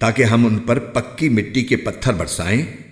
ताकि हम उन पर पक्की मिट्टी के पत्थर बरसाएँ।